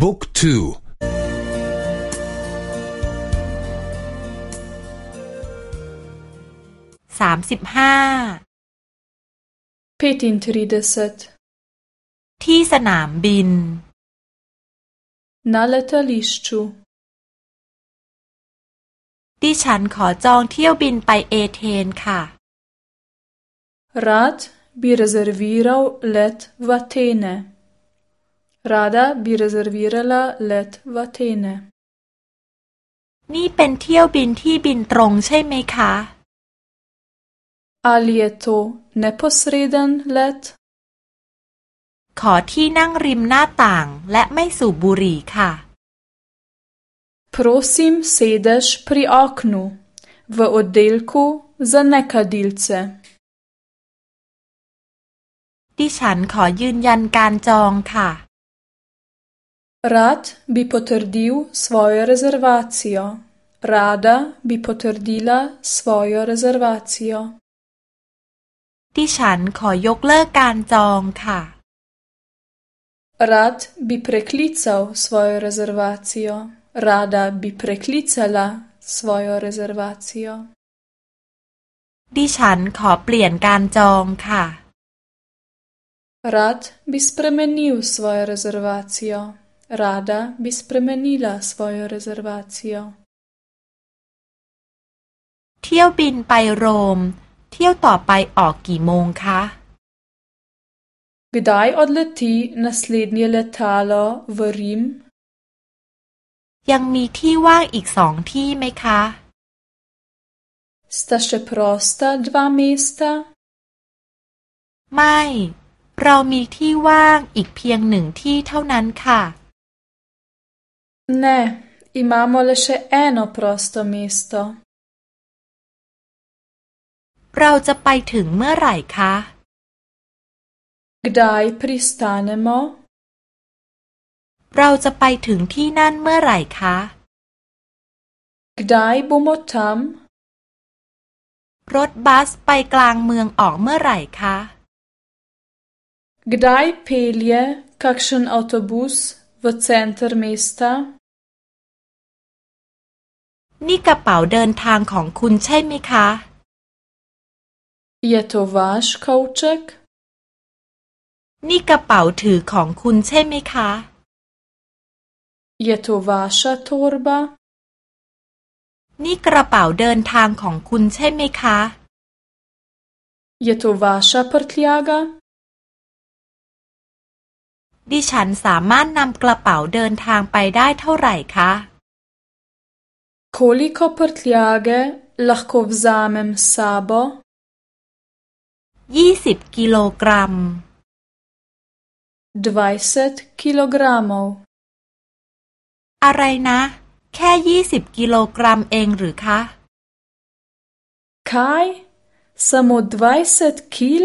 บุ๊กทูสามสิบห้าที่สนามบิน Na letališču ดิฉันขอจองเที่ยวบินไปเอเธนค่ะ Rad bi rezerviral let v Atene. Rada bi rezervirala let v Atene. นี่เป็นเที่ยวบินที่บินตรงใช่ไหมคะ Ali je to neposreden let? ขอที่นั่งริมหน้าต่างและไม่สูบบุหรี่ค่ะ Prosim sedež pri oknu v oddelku za nekadilce. ดิฉันขอยืนยันการจองค่ะ Rad bi potrdil svojo rezervacijo. Rada bi potrdila svojo rezervacijo. ดิฉันขอยกเลิกการจองค่ะ Rad bi preklical svojo rezervacijo. Rada bi preklicala svojo rezervacijo. ดิฉันขอเปลี่ยนการจองค่ะ Rad bi spremenil svojo rezervacijo. Rada bi spremenila svojo rezervacijo. เที่ยวบินไปโรม เที่ยวต่อไปออกกี่โมงคะ Kdaj odleti naslednje letalo v Rim? ยังมีที่ว่างอีกสองที่ไหมคะ Sta še prosta dva mesta? ไม่ เรามีที่ว่างอีกเพียงหนึ่งที่เท่านั้นค่ะ Ne, imamo le še eno prosto mesto. เราจะไปถึงเมื่อไหร่คะ Kdaj pristanemo? เราจะไปถึงที่นั่นเมื่อไหร่คะ Kdaj bomo tam? รถบัสไปกลางเมืองออกเมื่อไหร่คะ Kdaj pelje kakšen avtobus v center mesta? นี่กระเป๋าเดินทางของคุณใช่ไหมคะ Je to vaš kovček? นี่กระเป๋าถือของคุณใช่ไหมคะ Je to vaša torba? นี่กระเป๋าเดินทางของคุณใช่ไหมคะ Je to vaša prtljaga? ดิฉันสามารถนำกระเป๋าเดินทางไปได้เท่าไหร่คะ Koliko prtljage lahko vzamem s sabo? ยี่สิบกิโลกรัม 20 kilogramov. อะไรนะ แค่ยี่สิบกิโลกรัมเองหรือคะ Kaj? Samo 20 kil?